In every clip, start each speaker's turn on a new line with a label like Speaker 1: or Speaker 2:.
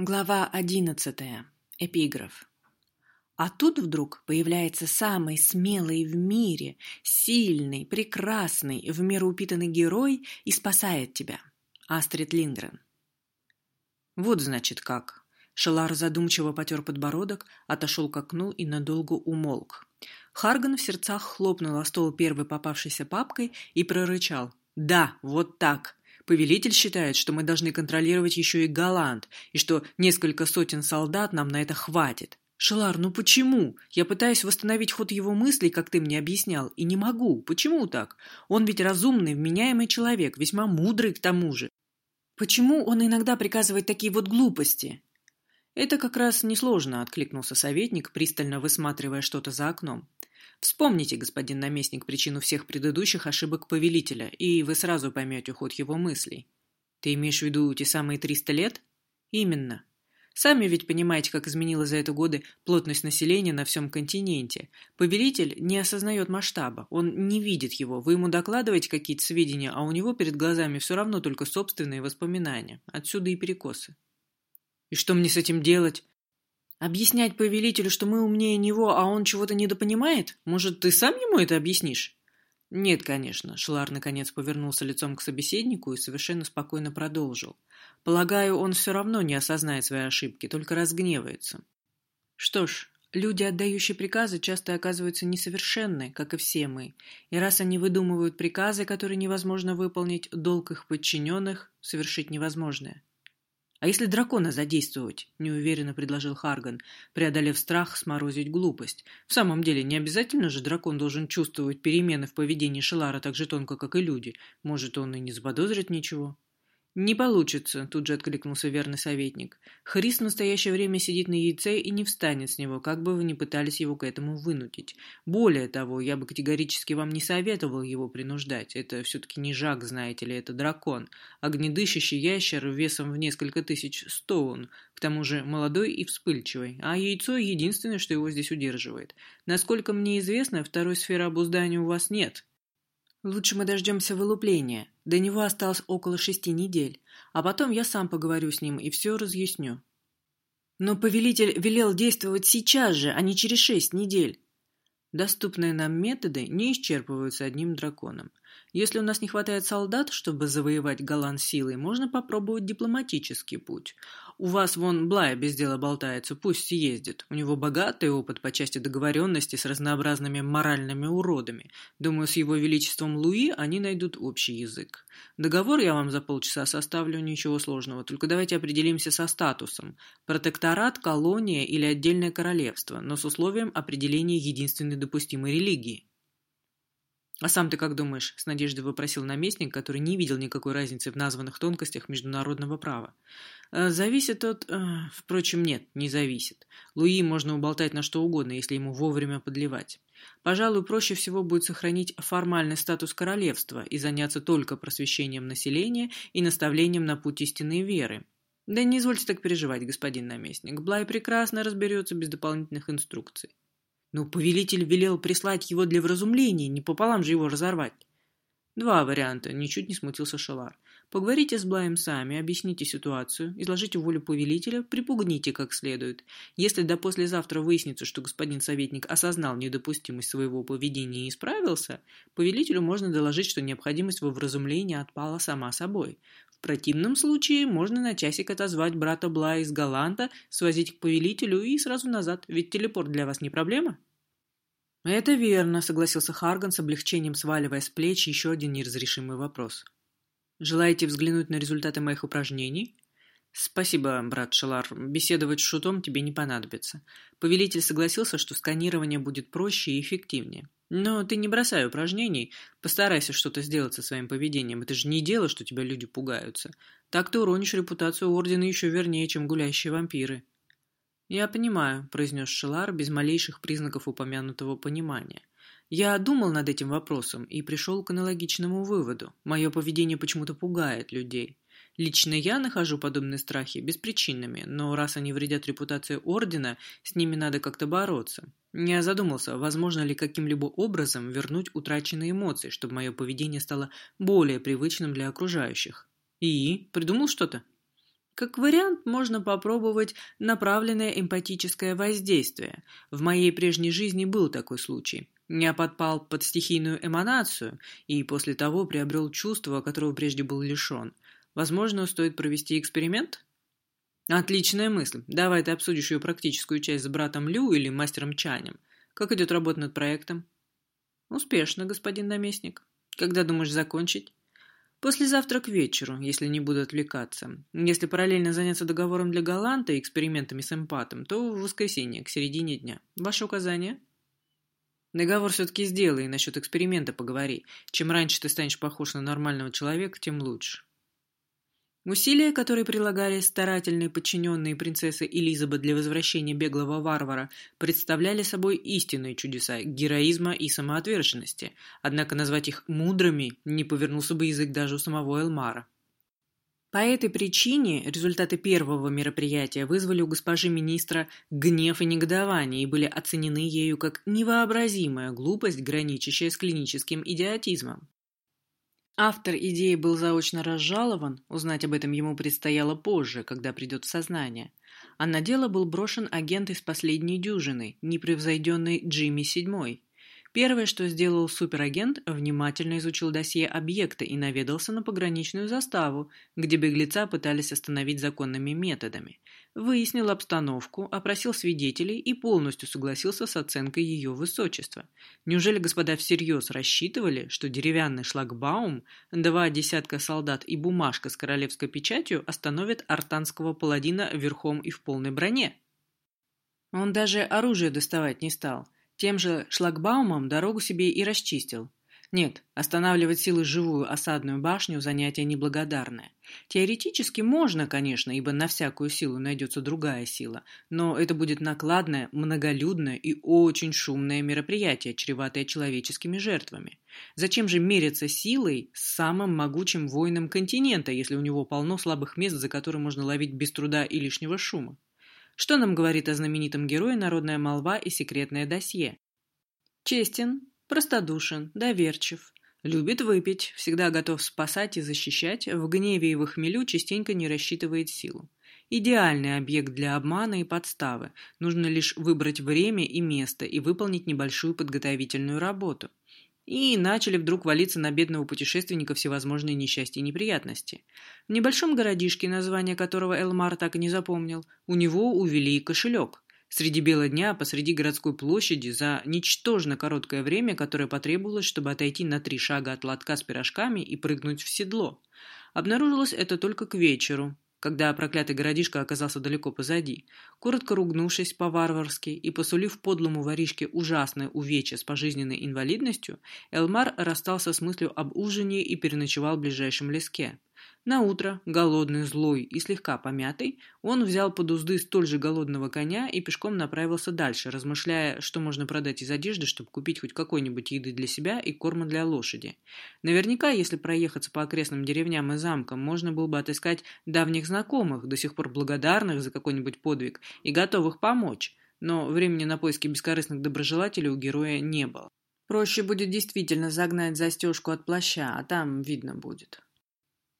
Speaker 1: Глава одиннадцатая. Эпиграф. А тут вдруг появляется самый смелый в мире, сильный, прекрасный, в меру упитанный герой и спасает тебя. Астрид Линдгрен. Вот значит как. Шелар задумчиво потер подбородок, отошел к окну и надолго умолк. Харган в сердцах хлопнул о стол первой попавшейся папкой и прорычал. «Да, вот так. Повелитель считает, что мы должны контролировать еще и Голланд, и что несколько сотен солдат нам на это хватит. Шелар, ну почему? Я пытаюсь восстановить ход его мыслей, как ты мне объяснял, и не могу. Почему так? Он ведь разумный, вменяемый человек, весьма мудрый к тому же. Почему он иногда приказывает такие вот глупости? Это как раз несложно, откликнулся советник, пристально высматривая что-то за окном. Вспомните, господин наместник, причину всех предыдущих ошибок повелителя, и вы сразу поймете ход его мыслей. Ты имеешь в виду те самые триста лет? Именно. Сами ведь понимаете, как изменилась за это годы плотность населения на всем континенте. Повелитель не осознает масштаба, он не видит его. Вы ему докладываете какие-то сведения, а у него перед глазами все равно только собственные воспоминания. Отсюда и перекосы. И что мне с этим делать? Объяснять повелителю, что мы умнее него, а он чего-то недопонимает? Может, ты сам ему это объяснишь? Нет, конечно. Шлар наконец повернулся лицом к собеседнику и совершенно спокойно продолжил. Полагаю, он все равно не осознает свои ошибки, только разгневается. Что ж, люди, отдающие приказы, часто оказываются несовершенны, как и все мы. И раз они выдумывают приказы, которые невозможно выполнить, долг их подчиненных — совершить невозможное. «А если дракона задействовать?» – неуверенно предложил Харган, преодолев страх сморозить глупость. «В самом деле, не обязательно же дракон должен чувствовать перемены в поведении Шелара так же тонко, как и люди. Может, он и не заподозрит ничего?» «Не получится», — тут же откликнулся верный советник. «Хрис в настоящее время сидит на яйце и не встанет с него, как бы вы ни пытались его к этому вынудить. Более того, я бы категорически вам не советовал его принуждать. Это все-таки не Жак, знаете ли, это дракон. Огнедышащий ящер весом в несколько тысяч стоун, к тому же молодой и вспыльчивый. А яйцо — единственное, что его здесь удерживает. Насколько мне известно, второй сферы обуздания у вас нет». Лучше мы дождемся вылупления. До него осталось около шести недель. А потом я сам поговорю с ним и все разъясню. Но повелитель велел действовать сейчас же, а не через шесть недель. Доступные нам методы не исчерпываются одним драконом. Если у нас не хватает солдат, чтобы завоевать Голланд силой, можно попробовать дипломатический путь. У вас вон Блая без дела болтается, пусть съездит. У него богатый опыт по части договоренности с разнообразными моральными уродами. Думаю, с его величеством Луи они найдут общий язык. Договор я вам за полчаса составлю, ничего сложного. Только давайте определимся со статусом. Протекторат, колония или отдельное королевство, но с условием определения единственной допустимой религии. «А сам ты как думаешь?» – с надеждой вопросил наместник, который не видел никакой разницы в названных тонкостях международного права. «Э, «Зависит от...» э, «Впрочем, нет, не зависит. Луи можно уболтать на что угодно, если ему вовремя подливать. Пожалуй, проще всего будет сохранить формальный статус королевства и заняться только просвещением населения и наставлением на путь истинной веры. Да не извольте так переживать, господин наместник. Блай прекрасно разберется без дополнительных инструкций». Но повелитель велел прислать его для вразумления, не пополам же его разорвать. Два варианта, ничуть не смутился Шалар. Поговорите с Блаем сами, объясните ситуацию, изложите волю повелителя, припугните как следует. Если до послезавтра выяснится, что господин советник осознал недопустимость своего поведения и исправился, повелителю можно доложить, что необходимость во вразумлении отпала сама собой. В противном случае можно на часик отозвать брата Блая из Галанта, свозить к повелителю и сразу назад, ведь телепорт для вас не проблема. «Это верно», — согласился Харган с облегчением, сваливая с плеч еще один неразрешимый вопрос. «Желаете взглянуть на результаты моих упражнений?» «Спасибо, брат Шелар. Беседовать с шутом тебе не понадобится. Повелитель согласился, что сканирование будет проще и эффективнее. Но ты не бросай упражнений, постарайся что-то сделать со своим поведением. Это же не дело, что тебя люди пугаются. Так ты уронишь репутацию Ордена еще вернее, чем гулящие вампиры. «Я понимаю», — произнес Шелар без малейших признаков упомянутого понимания. «Я думал над этим вопросом и пришел к аналогичному выводу. Мое поведение почему-то пугает людей. Лично я нахожу подобные страхи беспричинными, но раз они вредят репутации Ордена, с ними надо как-то бороться. Я задумался, возможно ли каким-либо образом вернуть утраченные эмоции, чтобы мое поведение стало более привычным для окружающих. И? Придумал что-то? Как вариант, можно попробовать направленное эмпатическое воздействие. В моей прежней жизни был такой случай. Я подпал под стихийную эманацию и после того приобрел чувство, которого прежде был лишен. Возможно, стоит провести эксперимент? Отличная мысль. Давай ты обсудишь ее практическую часть с братом Лю или мастером Чанем. Как идет работа над проектом? Успешно, господин наместник. Когда думаешь закончить? Послезавтра к вечеру, если не буду отвлекаться. Если параллельно заняться договором для Галанта и экспериментами с эмпатом, то в воскресенье, к середине дня. Ваше указание? Договор все-таки сделай и насчет эксперимента поговори. Чем раньше ты станешь похож на нормального человека, тем лучше. Усилия, которые прилагали старательные подчиненные принцессы Элизабет для возвращения беглого варвара, представляли собой истинные чудеса героизма и самоотверженности, однако назвать их мудрыми не повернулся бы язык даже у самого Элмара. По этой причине результаты первого мероприятия вызвали у госпожи министра гнев и негодование и были оценены ею как невообразимая глупость, граничащая с клиническим идиотизмом. Автор идеи был заочно разжалован, узнать об этом ему предстояло позже, когда придет в сознание. А на дело был брошен агент из последней дюжины, непревзойденный Джимми Седьмой. Первое, что сделал суперагент, внимательно изучил досье объекта и наведался на пограничную заставу, где беглеца пытались остановить законными методами. Выяснил обстановку, опросил свидетелей и полностью согласился с оценкой ее высочества. Неужели господа всерьез рассчитывали, что деревянный шлагбаум, два десятка солдат и бумажка с королевской печатью остановят артанского паладина верхом и в полной броне? Он даже оружие доставать не стал – тем же шлагбаумом дорогу себе и расчистил. Нет, останавливать силы живую осадную башню – занятие неблагодарное. Теоретически можно, конечно, ибо на всякую силу найдется другая сила, но это будет накладное, многолюдное и очень шумное мероприятие, чреватое человеческими жертвами. Зачем же мериться силой с самым могучим воином континента, если у него полно слабых мест, за которые можно ловить без труда и лишнего шума? Что нам говорит о знаменитом герое народная молва и секретное досье? Честен, простодушен, доверчив, любит выпить, всегда готов спасать и защищать, в гневе и в хмелю частенько не рассчитывает силу. Идеальный объект для обмана и подставы. Нужно лишь выбрать время и место и выполнить небольшую подготовительную работу и начали вдруг валиться на бедного путешественника всевозможные несчастья и неприятности. В небольшом городишке, название которого Элмар так и не запомнил, у него увели кошелек. Среди бела дня, посреди городской площади, за ничтожно короткое время, которое потребовалось, чтобы отойти на три шага от лотка с пирожками и прыгнуть в седло. Обнаружилось это только к вечеру, когда проклятый городишко оказался далеко позади. Коротко ругнувшись по-варварски и посулив подлому воришке ужасное увечье с пожизненной инвалидностью, Элмар расстался с мыслью об ужине и переночевал в ближайшем леске. На утро, голодный, злой и слегка помятый, он взял под узды столь же голодного коня и пешком направился дальше, размышляя, что можно продать из одежды, чтобы купить хоть какой-нибудь еды для себя и корма для лошади. Наверняка, если проехаться по окрестным деревням и замкам, можно было бы отыскать давних знакомых, до сих пор благодарных за какой-нибудь подвиг и готовых помочь, но времени на поиски бескорыстных доброжелателей у героя не было. Проще будет действительно загнать застежку от плаща, а там видно будет.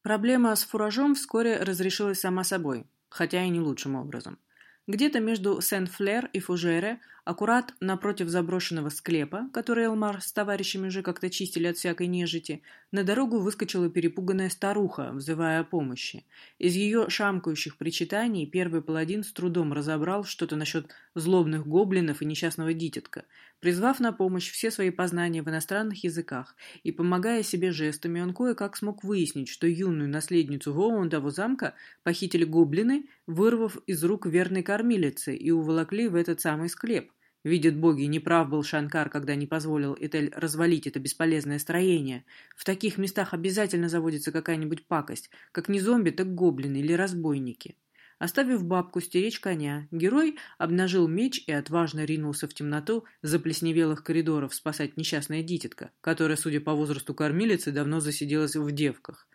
Speaker 1: Проблема с фуражом вскоре разрешилась сама собой, хотя и не лучшим образом. Где-то между Сен-Флер и Фужере, аккурат напротив заброшенного склепа, который Элмар с товарищами уже как-то чистили от всякой нежити, на дорогу выскочила перепуганная старуха, взывая о помощи. Из ее шамкающих причитаний первый паладин с трудом разобрал что-то насчет злобных гоблинов и несчастного дитятка, призвав на помощь все свои познания в иностранных языках и помогая себе жестами, он кое-как смог выяснить, что юную наследницу Воундову замка похитили гоблины, вырвав из рук верной кормилицы и уволокли в этот самый склеп. Видят боги, неправ был Шанкар, когда не позволил Этель развалить это бесполезное строение. В таких местах обязательно заводится какая-нибудь пакость, как не зомби, так гоблины или разбойники. Оставив бабку стеречь коня, герой обнажил меч и отважно ринулся в темноту заплесневелых коридоров спасать несчастное дитятко, которое, судя по возрасту кормилицы, давно засиделось в девках.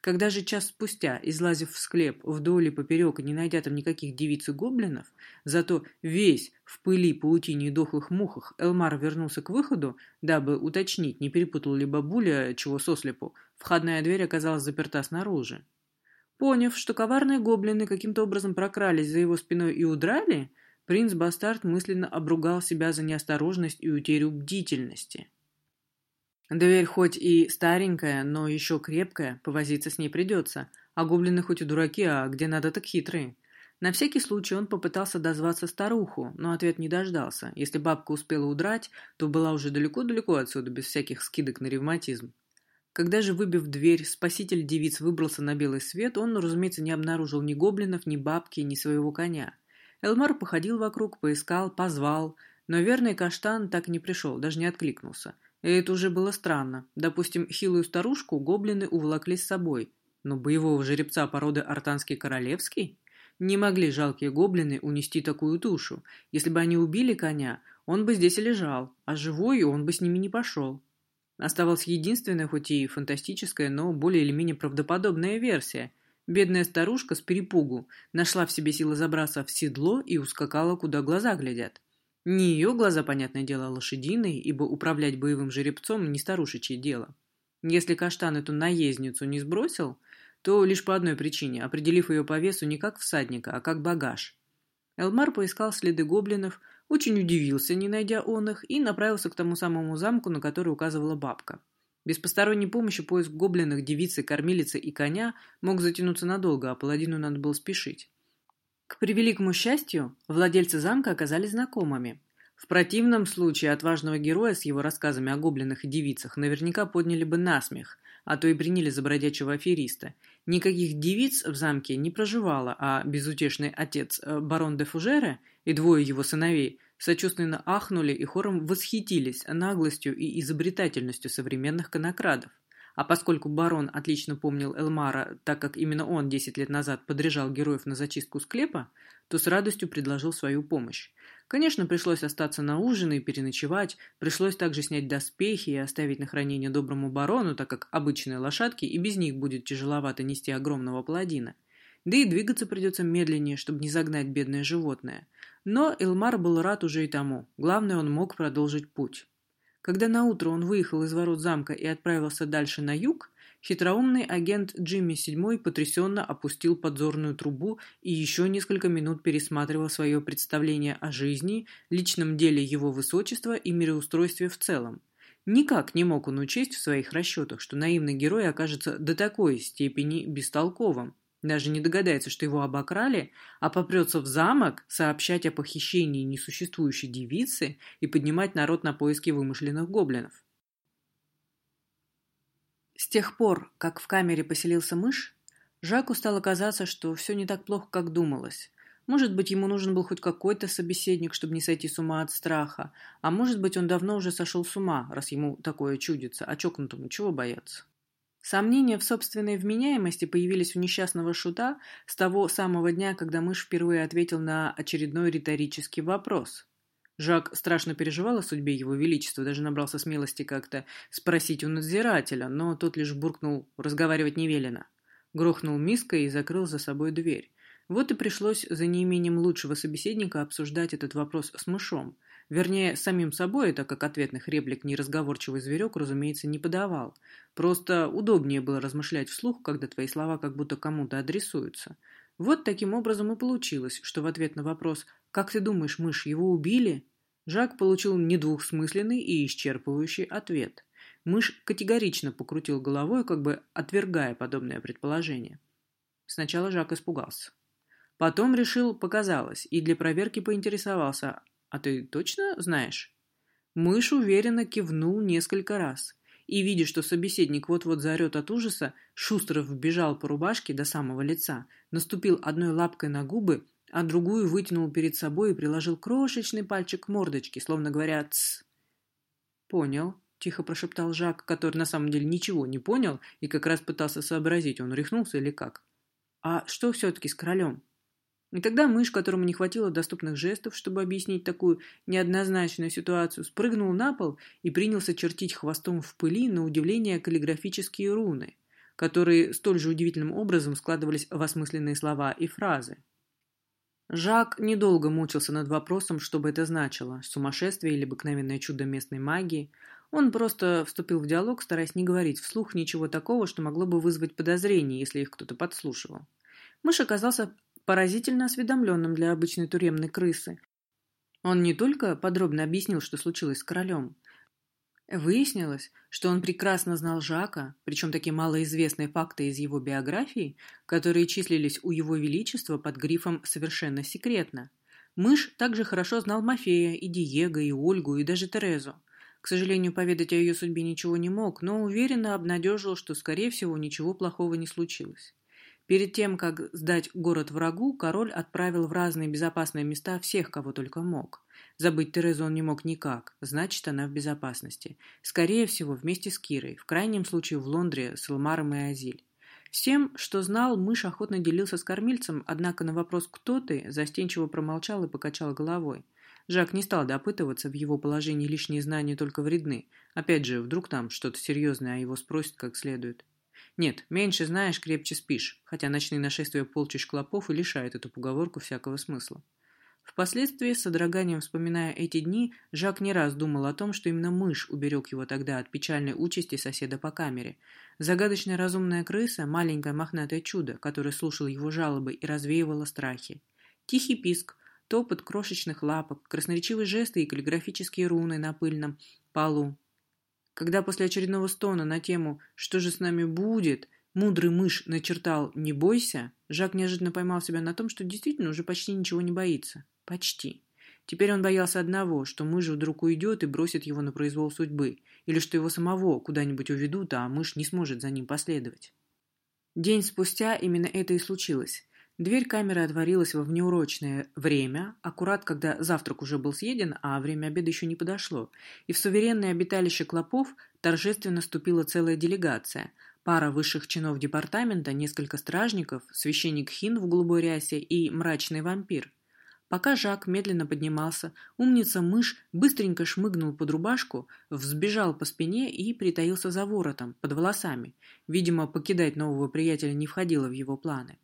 Speaker 1: Когда же час спустя, излазив в склеп вдоль и поперек не найдя там никаких девиц и гоблинов, зато весь в пыли, паутине и дохлых мухах, Элмар вернулся к выходу, дабы уточнить, не перепутал ли бабуля чего сослепу, входная дверь оказалась заперта снаружи. Поняв, что коварные гоблины каким-то образом прокрались за его спиной и удрали, принц Бастард мысленно обругал себя за неосторожность и утерю бдительности. Дверь хоть и старенькая, но еще крепкая, повозиться с ней придется, а гоблины хоть и дураки, а где надо так хитрые. На всякий случай он попытался дозваться старуху, но ответ не дождался. Если бабка успела удрать, то была уже далеко-далеко отсюда, без всяких скидок на ревматизм. Когда же, выбив дверь, спаситель девиц выбрался на белый свет, он, разумеется, не обнаружил ни гоблинов, ни бабки, ни своего коня. Элмар походил вокруг, поискал, позвал, но верный каштан так и не пришел, даже не откликнулся. И это уже было странно. Допустим, хилую старушку гоблины уволокли с собой, но боевого жеребца породы артанский королевский? Не могли жалкие гоблины унести такую тушу. Если бы они убили коня, он бы здесь и лежал, а живой он бы с ними не пошел. Оставалась единственная, хоть и фантастическая, но более или менее правдоподобная версия. Бедная старушка с перепугу нашла в себе силы забраться в седло и ускакала, куда глаза глядят. Не ее глаза, понятное дело, а лошадиные, ибо управлять боевым жеребцом не старушечье дело. Если каштан эту наездницу не сбросил, то лишь по одной причине, определив ее по весу не как всадника, а как багаж. Элмар поискал следы гоблинов, очень удивился, не найдя он их, и направился к тому самому замку, на который указывала бабка. Без посторонней помощи поиск гоблинов, девицы, кормилицы и коня мог затянуться надолго, а паладину надо было спешить. К превеликому счастью, владельцы замка оказались знакомыми. В противном случае отважного героя с его рассказами о гоблинах и девицах наверняка подняли бы насмех, а то и приняли за бродячего афериста. Никаких девиц в замке не проживало, а безутешный отец э, барон де Фужере и двое его сыновей сочувственно ахнули и хором восхитились наглостью и изобретательностью современных конокрадов. А поскольку барон отлично помнил Элмара, так как именно он 10 лет назад подряжал героев на зачистку склепа, то с радостью предложил свою помощь. Конечно, пришлось остаться на ужин и переночевать, пришлось также снять доспехи и оставить на хранение доброму барону, так как обычные лошадки и без них будет тяжеловато нести огромного паладина. Да и двигаться придется медленнее, чтобы не загнать бедное животное. Но Элмар был рад уже и тому. Главное, он мог продолжить путь. Когда наутро он выехал из ворот замка и отправился дальше на юг, хитроумный агент Джимми VII потрясенно опустил подзорную трубу и еще несколько минут пересматривал свое представление о жизни, личном деле его высочества и мироустройстве в целом. Никак не мог он учесть в своих расчетах, что наивный герой окажется до такой степени бестолковым, даже не догадается, что его обокрали, а попрется в замок сообщать о похищении несуществующей девицы и поднимать народ на поиски вымышленных гоблинов. С тех пор, как в камере поселился мышь, Жаку стало казаться, что все не так плохо, как думалось. Может быть, ему нужен был хоть какой-то собеседник, чтобы не сойти с ума от страха, а может быть, он давно уже сошел с ума, раз ему такое чудится, а чокнутому чего бояться? Сомнения в собственной вменяемости появились у несчастного шута с того самого дня, когда мышь впервые ответил на очередной риторический вопрос. Жак страшно переживал о судьбе его величества, даже набрался смелости как-то спросить у надзирателя, но тот лишь буркнул «разговаривать не велено». Грохнул миской и закрыл за собой дверь. Вот и пришлось за неимением лучшего собеседника обсуждать этот вопрос с мышом – Вернее, самим собой, так как ответных реплик неразговорчивый зверек, разумеется, не подавал. Просто удобнее было размышлять вслух, когда твои слова как будто кому-то адресуются. Вот таким образом и получилось, что в ответ на вопрос «Как ты думаешь, мышь, его убили?» Жак получил недвухсмысленный и исчерпывающий ответ. Мышь категорично покрутил головой, как бы отвергая подобное предположение. Сначала Жак испугался. Потом решил, показалось, и для проверки поинтересовался, «А ты точно знаешь?» Мышь уверенно кивнул несколько раз. И, видя, что собеседник вот-вот заорет от ужаса, Шустров вбежал по рубашке до самого лица, наступил одной лапкой на губы, а другую вытянул перед собой и приложил крошечный пальчик к мордочке, словно говоря «Тсс». «Понял», — тихо прошептал Жак, который на самом деле ничего не понял и как раз пытался сообразить, он рехнулся или как. «А что все-таки с королем?» И тогда мышь, которому не хватило доступных жестов, чтобы объяснить такую неоднозначную ситуацию, спрыгнул на пол и принялся чертить хвостом в пыли на удивление каллиграфические руны, которые столь же удивительным образом складывались в осмысленные слова и фразы. Жак недолго мучился над вопросом, что бы это значило – сумасшествие или обыкновенное чудо местной магии. Он просто вступил в диалог, стараясь не говорить вслух ничего такого, что могло бы вызвать подозрение, если их кто-то подслушивал. Мышь оказался поразительно осведомленным для обычной тюремной крысы. Он не только подробно объяснил, что случилось с королем. Выяснилось, что он прекрасно знал Жака, причем такие малоизвестные факты из его биографии, которые числились у его величества под грифом «совершенно секретно». Мышь также хорошо знал Мафея, и Диего, и Ольгу, и даже Терезу. К сожалению, поведать о ее судьбе ничего не мог, но уверенно обнадежил, что, скорее всего, ничего плохого не случилось. Перед тем, как сдать город врагу, король отправил в разные безопасные места всех, кого только мог. Забыть Терезу он не мог никак, значит, она в безопасности. Скорее всего, вместе с Кирой, в крайнем случае в Лондре с Элмаром и Азиль. Всем, что знал, мышь охотно делился с кормильцем, однако на вопрос «Кто ты?» застенчиво промолчал и покачал головой. Жак не стал допытываться, в его положении лишние знания только вредны. Опять же, вдруг там что-то серьезное, а его спросят как следует. Нет, меньше знаешь, крепче спишь, хотя ночные нашествия полчищ клопов и лишают эту поговорку всякого смысла. Впоследствии, с содроганием вспоминая эти дни, Жак не раз думал о том, что именно мышь уберег его тогда от печальной участи соседа по камере. Загадочная разумная крыса – маленькое мохнатое чудо, которое слушало его жалобы и развеивало страхи. Тихий писк, топот крошечных лапок, красноречивые жесты и каллиграфические руны на пыльном полу, когда после очередного стона на тему «Что же с нами будет?» мудрый мышь начертал «Не бойся», Жак неожиданно поймал себя на том, что действительно уже почти ничего не боится. Почти. Теперь он боялся одного, что мышь вдруг уйдет и бросит его на произвол судьбы, или что его самого куда-нибудь уведут, а мышь не сможет за ним последовать. День спустя именно это и случилось. Дверь камеры отворилась во внеурочное время, аккурат, когда завтрак уже был съеден, а время обеда еще не подошло, и в суверенное обиталище клопов торжественно ступила целая делегация, пара высших чинов департамента, несколько стражников, священник Хин в голубой рясе и мрачный вампир. Пока Жак медленно поднимался, умница-мышь быстренько шмыгнул под рубашку, взбежал по спине и притаился за воротом, под волосами. Видимо, покидать нового приятеля не входило в его планы.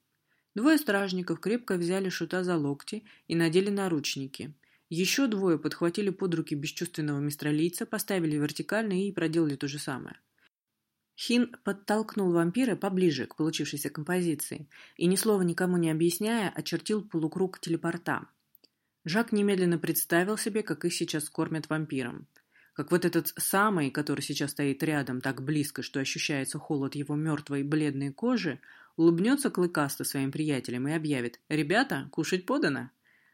Speaker 1: Двое стражников крепко взяли шута за локти и надели наручники. Еще двое подхватили под руки бесчувственного мистралийца, поставили вертикально и проделали то же самое. Хин подтолкнул вампира поближе к получившейся композиции и, ни слова никому не объясняя, очертил полукруг телепорта. Жак немедленно представил себе, как их сейчас кормят вампиром. Как вот этот самый, который сейчас стоит рядом так близко, что ощущается холод его мертвой бледной кожи, улыбнется клыкасто своим приятелям и объявит «Ребята, кушать подано!»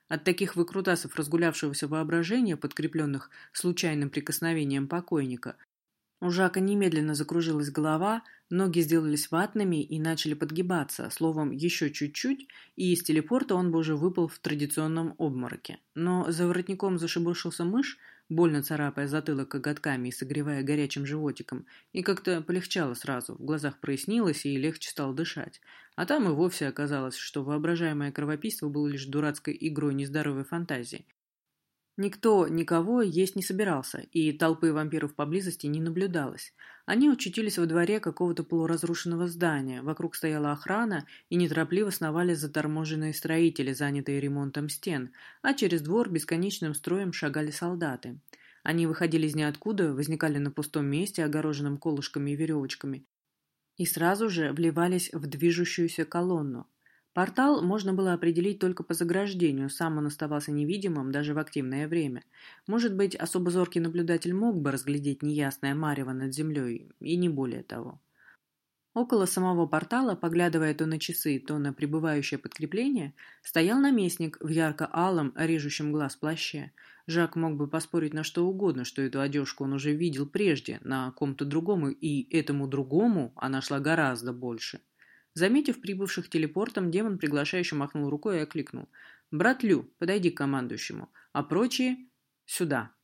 Speaker 1: От таких выкрутасов разгулявшегося воображения, подкрепленных случайным прикосновением покойника, у Жака немедленно закружилась голова, ноги сделались ватными и начали подгибаться, словом, еще чуть-чуть, и из телепорта он бы уже выпал в традиционном обмороке. Но за воротником зашебуршился мышь, больно царапая затылок коготками и согревая горячим животиком, и как-то полегчало сразу, в глазах прояснилось и легче стало дышать. А там и вовсе оказалось, что воображаемое кровопийство было лишь дурацкой игрой нездоровой фантазии, Никто никого есть не собирался, и толпы вампиров поблизости не наблюдалось. Они очутились во дворе какого-то полуразрушенного здания, вокруг стояла охрана, и неторопливо сновали заторможенные строители, занятые ремонтом стен, а через двор бесконечным строем шагали солдаты. Они выходили из ниоткуда, возникали на пустом месте, огороженном колышками и веревочками, и сразу же вливались в движущуюся колонну. Портал можно было определить только по заграждению, сам он оставался невидимым даже в активное время. Может быть, особо зоркий наблюдатель мог бы разглядеть неясное марево над землей, и не более того. Около самого портала, поглядывая то на часы, то на прибывающее подкрепление, стоял наместник в ярко-алом, режущем глаз плаще. Жак мог бы поспорить на что угодно, что эту одежку он уже видел прежде, на ком-то другому, и этому другому она шла гораздо больше. Заметив прибывших телепортом, демон приглашающе махнул рукой и окликнул. «Брат Лю, подойди к командующему, а прочие — сюда».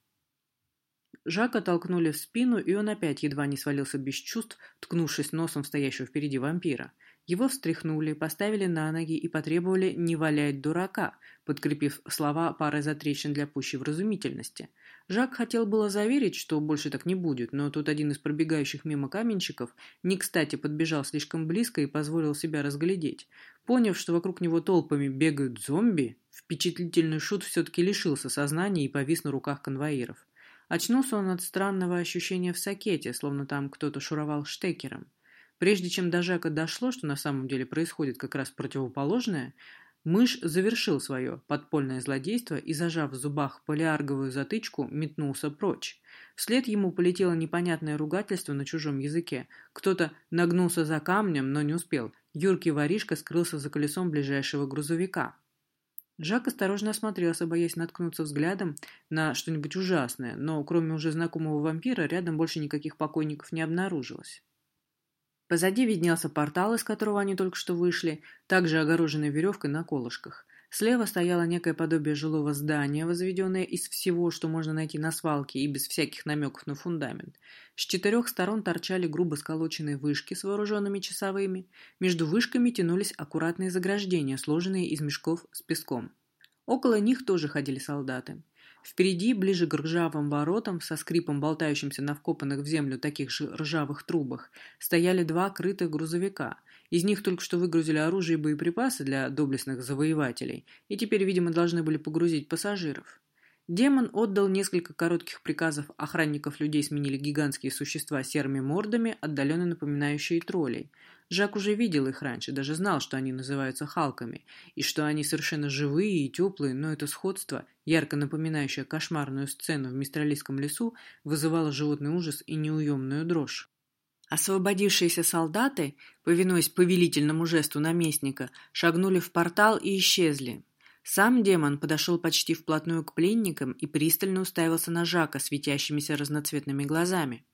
Speaker 1: Жака толкнули в спину, и он опять едва не свалился без чувств, ткнувшись носом в стоящего впереди вампира. Его встряхнули, поставили на ноги и потребовали не валять дурака, подкрепив слова парой затрещин для пущей вразумительности. Жак хотел было заверить, что больше так не будет, но тут один из пробегающих мимо каменщиков не кстати подбежал слишком близко и позволил себя разглядеть. Поняв, что вокруг него толпами бегают зомби, впечатлительный шут все-таки лишился сознания и повис на руках конвоиров. Очнулся он от странного ощущения в сакете, словно там кто-то шуровал штекером. Прежде чем до Жака дошло, что на самом деле происходит как раз противоположное, мышь завершил свое подпольное злодейство и, зажав в зубах полиарговую затычку, метнулся прочь. Вслед ему полетело непонятное ругательство на чужом языке. Кто-то нагнулся за камнем, но не успел. Юркий воришка скрылся за колесом ближайшего грузовика. Жак осторожно осмотрелся, боясь наткнуться взглядом на что-нибудь ужасное, но кроме уже знакомого вампира рядом больше никаких покойников не обнаружилось. Позади виднелся портал, из которого они только что вышли, также огороженный веревкой на колышках. Слева стояло некое подобие жилого здания, возведенное из всего, что можно найти на свалке, и без всяких намеков на фундамент. С четырех сторон торчали грубо сколоченные вышки с вооруженными часовыми. Между вышками тянулись аккуратные заграждения, сложенные из мешков с песком. Около них тоже ходили солдаты. Впереди, ближе к ржавым воротам, со скрипом болтающимся на вкопанных в землю таких же ржавых трубах, стояли два крытых грузовика. Из них только что выгрузили оружие и боеприпасы для доблестных завоевателей, и теперь, видимо, должны были погрузить пассажиров. Демон отдал несколько коротких приказов, охранников людей сменили гигантские существа серыми мордами, отдаленно напоминающие троллей. Жак уже видел их раньше, даже знал, что они называются халками, и что они совершенно живые и теплые, но это сходство, ярко напоминающее кошмарную сцену в Мистралийском лесу, вызывало животный ужас и неуемную дрожь. Освободившиеся солдаты, повинуясь повелительному жесту наместника, шагнули в портал и исчезли. Сам демон подошел почти вплотную к пленникам и пристально уставился на Жака светящимися разноцветными глазами.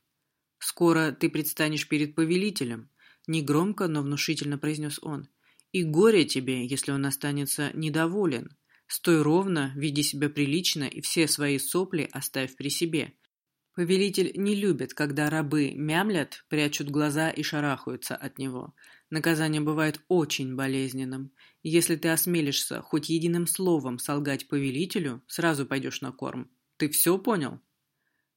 Speaker 1: «Скоро ты предстанешь перед повелителем», — негромко, но внушительно произнес он. «И горе тебе, если он останется недоволен. Стой ровно, веди себя прилично и все свои сопли оставь при себе. Повелитель не любит, когда рабы мямлят, прячут глаза и шарахаются от него. Наказание бывает очень болезненным. Если ты осмелишься хоть единым словом солгать повелителю, сразу пойдешь на корм. Ты все понял?»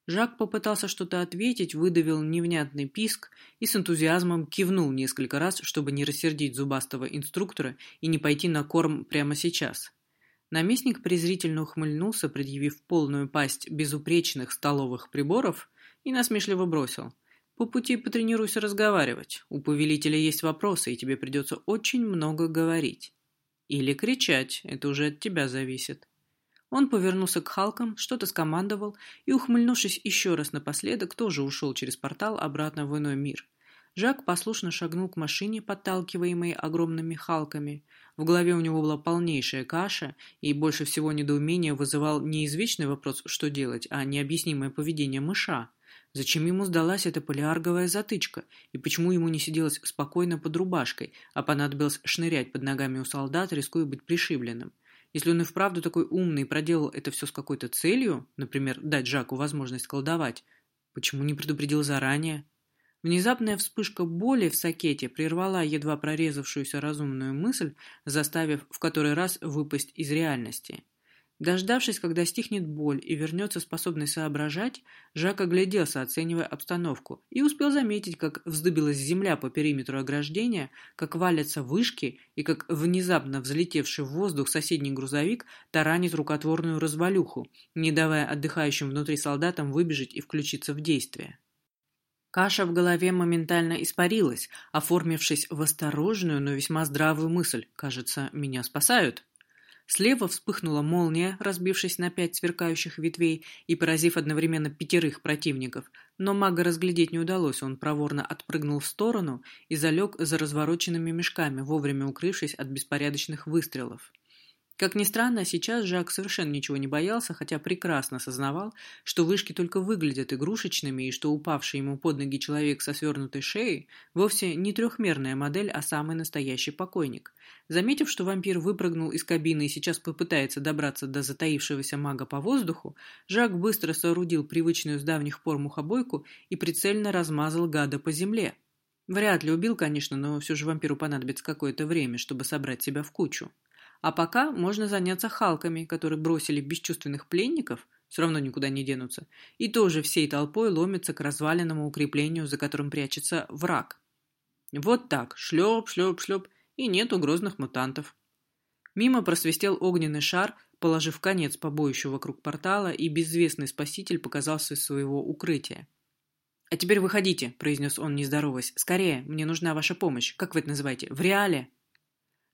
Speaker 1: Жак попытался что-то ответить, выдавил невнятный писк и с энтузиазмом кивнул несколько раз, чтобы не рассердить зубастого инструктора и не пойти на корм прямо сейчас. Наместник презрительно ухмыльнулся, предъявив полную пасть безупречных столовых приборов, и насмешливо бросил – по пути потренируйся разговаривать. У повелителя есть вопросы, и тебе придется очень много говорить. Или кричать, это уже от тебя зависит. Он повернулся к Халкам, что-то скомандовал и, ухмыльнувшись еще раз напоследок, тоже ушел через портал обратно в иной мир. Жак послушно шагнул к машине, подталкиваемой огромными Халками. В голове у него была полнейшая каша, и больше всего недоумения вызывал не извечный вопрос «что делать», а необъяснимое поведение мыша. Зачем ему сдалась эта полиарговая затычка? И почему ему не сиделось спокойно под рубашкой, а понадобилось шнырять под ногами у солдат, рискуя быть пришибленным? Если он и вправду такой умный и проделал это все с какой-то целью, например, дать Жаку возможность колдовать, почему не предупредил заранее? Внезапная вспышка боли в сакете прервала едва прорезавшуюся разумную мысль, заставив в который раз выпасть из реальности. Дождавшись, когда стихнет боль и вернется способный соображать, Жак огляделся, оценивая обстановку, и успел заметить, как вздыбилась земля по периметру ограждения, как валятся вышки и как внезапно взлетевший в воздух соседний грузовик таранит рукотворную развалюху, не давая отдыхающим внутри солдатам выбежать и включиться в действие. Каша в голове моментально испарилась, оформившись в осторожную, но весьма здравую мысль. «Кажется, меня спасают». Слева вспыхнула молния, разбившись на пять сверкающих ветвей и поразив одновременно пятерых противников, но мага разглядеть не удалось, он проворно отпрыгнул в сторону и залег за развороченными мешками, вовремя укрывшись от беспорядочных выстрелов. Как ни странно, сейчас Жак совершенно ничего не боялся, хотя прекрасно сознавал, что вышки только выглядят игрушечными и что упавший ему под ноги человек со свернутой шеей вовсе не трехмерная модель, а самый настоящий покойник. Заметив, что вампир выпрыгнул из кабины и сейчас попытается добраться до затаившегося мага по воздуху, Жак быстро соорудил привычную с давних пор мухобойку и прицельно размазал гада по земле. Вряд ли убил, конечно, но все же вампиру понадобится какое-то время, чтобы собрать себя в кучу. А пока можно заняться халками, которые бросили бесчувственных пленников, все равно никуда не денутся, и тоже всей толпой ломятся к разваленному укреплению, за которым прячется враг. Вот так, шлеп, шлеп, шлеп, и нет угрозных мутантов. Мимо просвистел огненный шар, положив конец побоищу вокруг портала, и безвестный спаситель показался из своего укрытия. «А теперь выходите», — произнес он, не здороваясь. «Скорее, мне нужна ваша помощь. Как вы это называете? В реале?»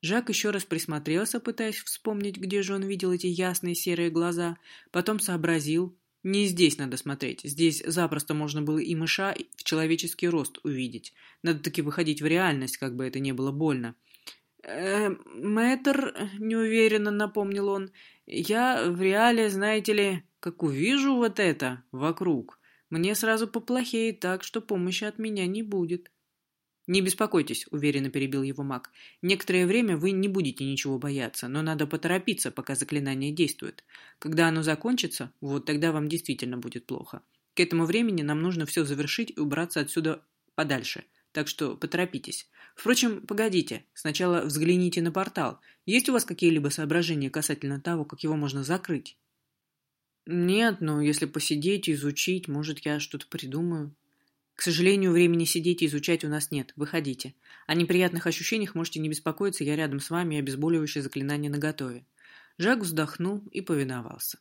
Speaker 1: Жак еще раз присмотрелся, пытаясь вспомнить, где же он видел эти ясные серые глаза. Потом сообразил. Не здесь надо смотреть. Здесь запросто можно было и мыша в человеческий рост увидеть. Надо таки выходить в реальность, как бы это не было больно. «Э, «Мэтр», — неуверенно напомнил он, — «я в реале, знаете ли, как увижу вот это вокруг, мне сразу поплохеет так, что помощи от меня не будет». «Не беспокойтесь», — уверенно перебил его маг. «Некоторое время вы не будете ничего бояться, но надо поторопиться, пока заклинание действует. Когда оно закончится, вот тогда вам действительно будет плохо. К этому времени нам нужно все завершить и убраться отсюда подальше, так что поторопитесь. Впрочем, погодите, сначала взгляните на портал. Есть у вас какие-либо соображения касательно того, как его можно закрыть?» «Нет, но если посидеть, изучить, может, я что-то придумаю», сожалению, времени сидеть и изучать у нас нет. Выходите. О неприятных ощущениях можете не беспокоиться, я рядом с вами и обезболивающее заклинание наготове. Жак вздохнул и повиновался.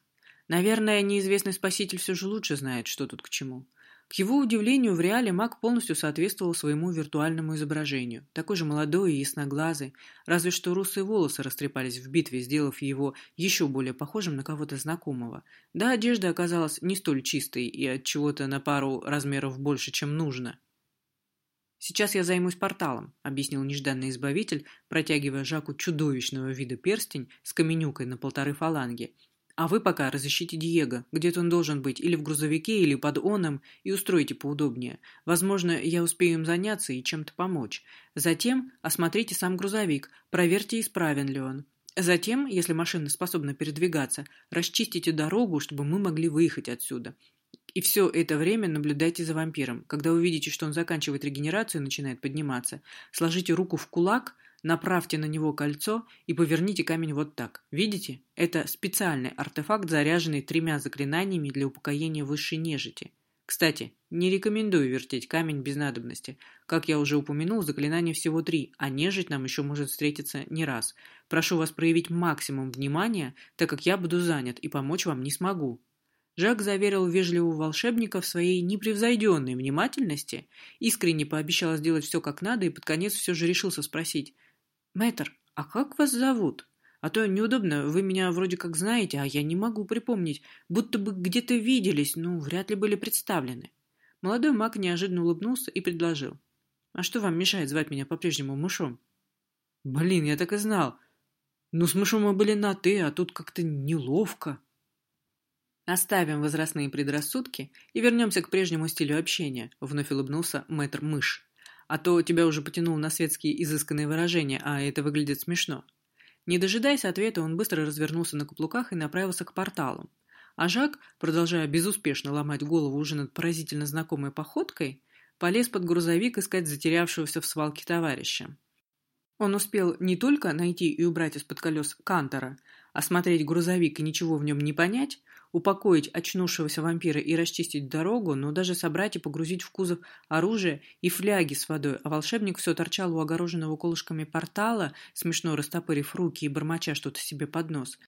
Speaker 1: Наверное, неизвестный спаситель все же лучше знает, что тут к чему. К его удивлению, в реале маг полностью соответствовал своему виртуальному изображению. Такой же молодой и ясноглазый, разве что русые волосы растрепались в битве, сделав его еще более похожим на кого-то знакомого. Да, одежда оказалась не столь чистой и от чего-то на пару размеров больше, чем нужно. «Сейчас я займусь порталом», — объяснил нежданный избавитель, протягивая Жаку чудовищного вида перстень с каменюкой на полторы фаланги — а вы пока разыщите Диего, где-то он должен быть, или в грузовике, или под оном, и устройте поудобнее. Возможно, я успею им заняться и чем-то помочь. Затем осмотрите сам грузовик, проверьте, исправен ли он. Затем, если машина способна передвигаться, расчистите дорогу, чтобы мы могли выехать отсюда. И все это время наблюдайте за вампиром. Когда увидите, что он заканчивает регенерацию и начинает подниматься, сложите руку в кулак – Направьте на него кольцо и поверните камень вот так. Видите? Это специальный артефакт, заряженный тремя заклинаниями для упокоения высшей нежити. Кстати, не рекомендую вертеть камень без надобности. Как я уже упомянул, заклинаний всего три, а нежить нам еще может встретиться не раз. Прошу вас проявить максимум внимания, так как я буду занят и помочь вам не смогу. Жак заверил вежливого волшебника в своей непревзойденной внимательности, искренне пообещал сделать все как надо и под конец все же решился спросить, «Мэтр, а как вас зовут? А то неудобно, вы меня вроде как знаете, а я не могу припомнить, будто бы где-то виделись, но вряд ли были представлены». Молодой маг неожиданно улыбнулся и предложил. «А что вам мешает звать меня по-прежнему мышом?» «Блин, я так и знал. Ну, с мышом мы были на «ты», а тут как-то неловко». «Оставим возрастные предрассудки и вернемся к прежнему стилю общения», — вновь улыбнулся мэтр Мышь. А то тебя уже потянул на светские изысканные выражения, а это выглядит смешно. Не дожидаясь ответа, он быстро развернулся на каблуках и направился к порталу. А Жак, продолжая безуспешно ломать голову уже над поразительно знакомой походкой, полез под грузовик искать затерявшегося в свалке товарища. Он успел не только найти и убрать из-под колес Кантора, осмотреть грузовик и ничего в нем не понять, упокоить очнувшегося вампира и расчистить дорогу, но даже собрать и погрузить в кузов оружие и фляги с водой, а волшебник все торчал у огороженного колышками портала, смешно растопырив руки и бормоча что-то себе под нос.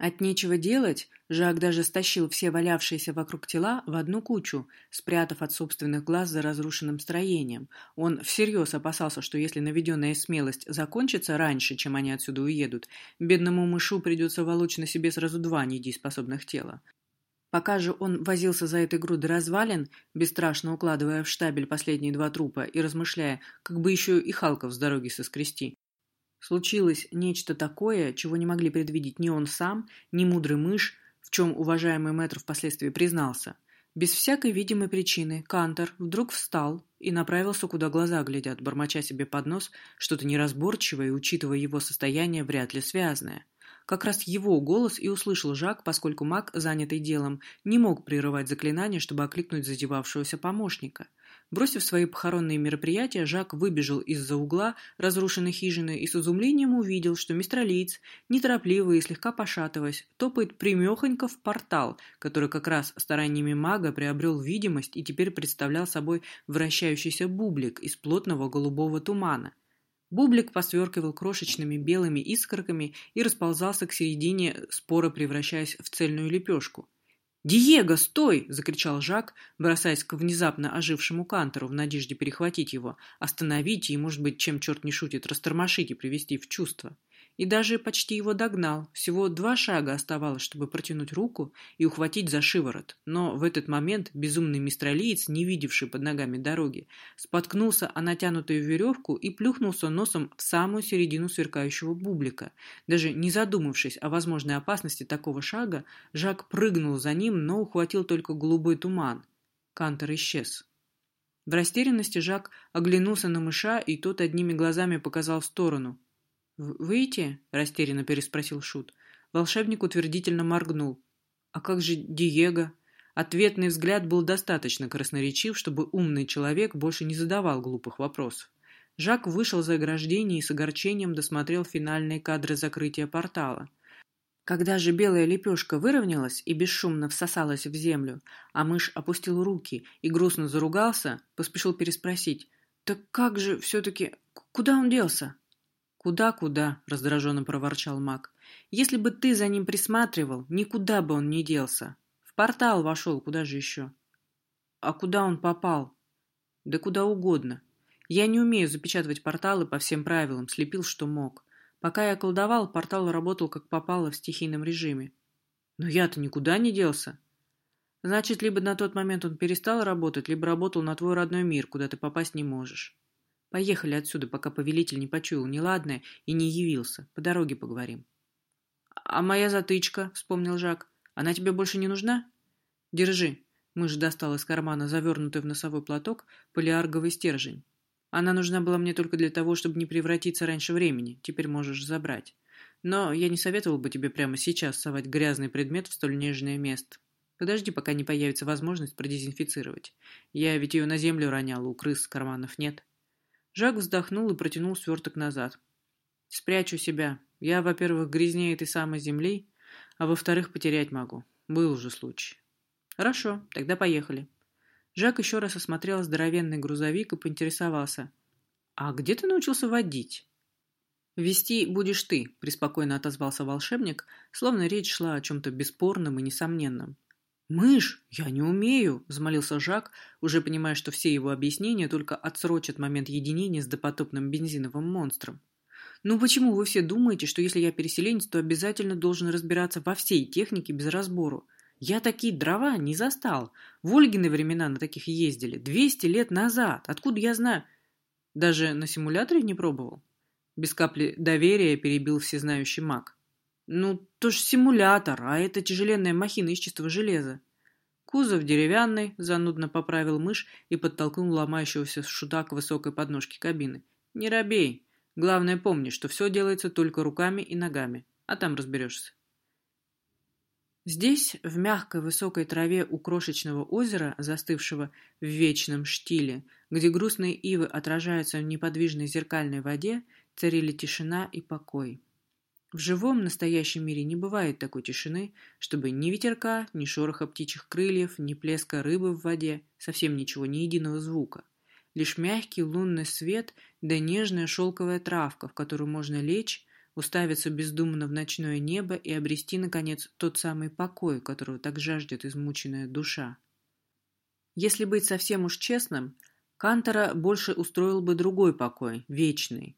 Speaker 1: От нечего делать, Жак даже стащил все валявшиеся вокруг тела в одну кучу, спрятав от собственных глаз за разрушенным строением. Он всерьез опасался, что если наведенная смелость закончится раньше, чем они отсюда уедут, бедному мышу придется волочь на себе сразу два недееспособных тела. Пока же он возился за этой грудой развалин, бесстрашно укладывая в штабель последние два трупа и размышляя, как бы еще и Халков с дороги соскрести, Случилось нечто такое, чего не могли предвидеть ни он сам, ни мудрый мышь, в чем уважаемый мэтр впоследствии признался. Без всякой видимой причины Кантор вдруг встал и направился, куда глаза глядят, бормоча себе под нос что-то неразборчивое учитывая его состояние, вряд ли связанное. Как раз его голос и услышал Жак, поскольку маг, занятый делом, не мог прерывать заклинание, чтобы окликнуть задевавшегося помощника – Бросив свои похоронные мероприятия, Жак выбежал из-за угла разрушенной хижины и с изумлением увидел, что мистер Лиц, неторопливо и слегка пошатываясь, топает примехонько в портал, который как раз стараниями мага приобрел видимость и теперь представлял собой вращающийся бублик из плотного голубого тумана. Бублик посверкивал крошечными белыми искорками и расползался к середине, споро превращаясь в цельную лепешку. «Диего, стой!» — закричал Жак, бросаясь к внезапно ожившему Кантору в надежде перехватить его, остановить и, может быть, чем черт не шутит, растормошить и привести в чувство и даже почти его догнал. Всего два шага оставалось, чтобы протянуть руку и ухватить за шиворот. Но в этот момент безумный мистралиец, не видевший под ногами дороги, споткнулся о натянутую веревку и плюхнулся носом в самую середину сверкающего бублика. Даже не задумавшись о возможной опасности такого шага, Жак прыгнул за ним, но ухватил только голубой туман. Кантор исчез. В растерянности Жак оглянулся на мыша, и тот одними глазами показал в сторону – «Выйти?» – растерянно переспросил Шут. Волшебник утвердительно моргнул. «А как же Диего?» Ответный взгляд был достаточно красноречив, чтобы умный человек больше не задавал глупых вопросов. Жак вышел за ограждение и с огорчением досмотрел финальные кадры закрытия портала. Когда же белая лепешка выровнялась и бесшумно всосалась в землю, а мышь опустил руки и грустно заругался, поспешил переспросить, «Так как же все-таки... Куда он делся?» «Куда-куда?» — раздраженно проворчал маг. «Если бы ты за ним присматривал, никуда бы он не делся. В портал вошел, куда же еще?» «А куда он попал?» «Да куда угодно. Я не умею запечатывать порталы по всем правилам, слепил, что мог. Пока я колдовал, портал работал как попало в стихийном режиме. Но я-то никуда не делся. Значит, либо на тот момент он перестал работать, либо работал на твой родной мир, куда ты попасть не можешь. Поехали отсюда, пока повелитель не почуял неладное и не явился. По дороге поговорим. — А моя затычка, — вспомнил Жак, — она тебе больше не нужна? — Держи. Мышь достал из кармана завернутый в носовой платок полиарговый стержень. Она нужна была мне только для того, чтобы не превратиться раньше времени. Теперь можешь забрать. Но я не советовал бы тебе прямо сейчас совать грязный предмет в столь нежное место. Подожди, пока не появится возможность продезинфицировать. Я ведь ее на землю ронял, у крыс карманов нет. Жак вздохнул и протянул сверток назад. «Спрячу себя. Я, во-первых, грязнее этой самой земли, а во-вторых, потерять могу. Был уже случай». «Хорошо, тогда поехали». Жак еще раз осмотрел здоровенный грузовик и поинтересовался. «А где ты научился водить?» «Вести будешь ты», — преспокойно отозвался волшебник, словно речь шла о чем-то бесспорном и несомненном. «Мышь, я не умею», — взмолился Жак, уже понимая, что все его объяснения только отсрочат момент единения с допотопным бензиновым монстром. «Ну почему вы все думаете, что если я переселенец, то обязательно должен разбираться во всей технике без разбору? Я такие дрова не застал. В Ольгины времена на таких ездили. Двести лет назад. Откуда я знаю? Даже на симуляторе не пробовал?» Без капли доверия перебил всезнающий маг. Ну, то ж симулятор, а это тяжеленная махина из чистого железа. Кузов деревянный, занудно поправил мышь и подтолкнул ломающегося шута к высокой подножке кабины. Не робей. Главное помни, что все делается только руками и ногами, а там разберешься. Здесь, в мягкой высокой траве у крошечного озера, застывшего в вечном штиле, где грустные ивы отражаются в неподвижной зеркальной воде, царили тишина и покой. В живом настоящем мире не бывает такой тишины, чтобы ни ветерка, ни шороха птичьих крыльев, ни плеска рыбы в воде, совсем ничего, ни единого звука. Лишь мягкий лунный свет да нежная шелковая травка, в которую можно лечь, уставиться бездумно в ночное небо и обрести, наконец, тот самый покой, которого так жаждет измученная душа. Если быть совсем уж честным, Кантора больше устроил бы другой покой, вечный,